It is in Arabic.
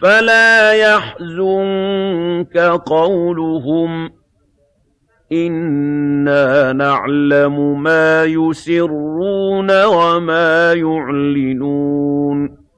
فَلَا يَحْزُنكَ قَوْلُهُمْ ۘ إِنَّا نَعْلَمُ مَا يُسِرُّونَ وَمَا يُعْلِنُونَ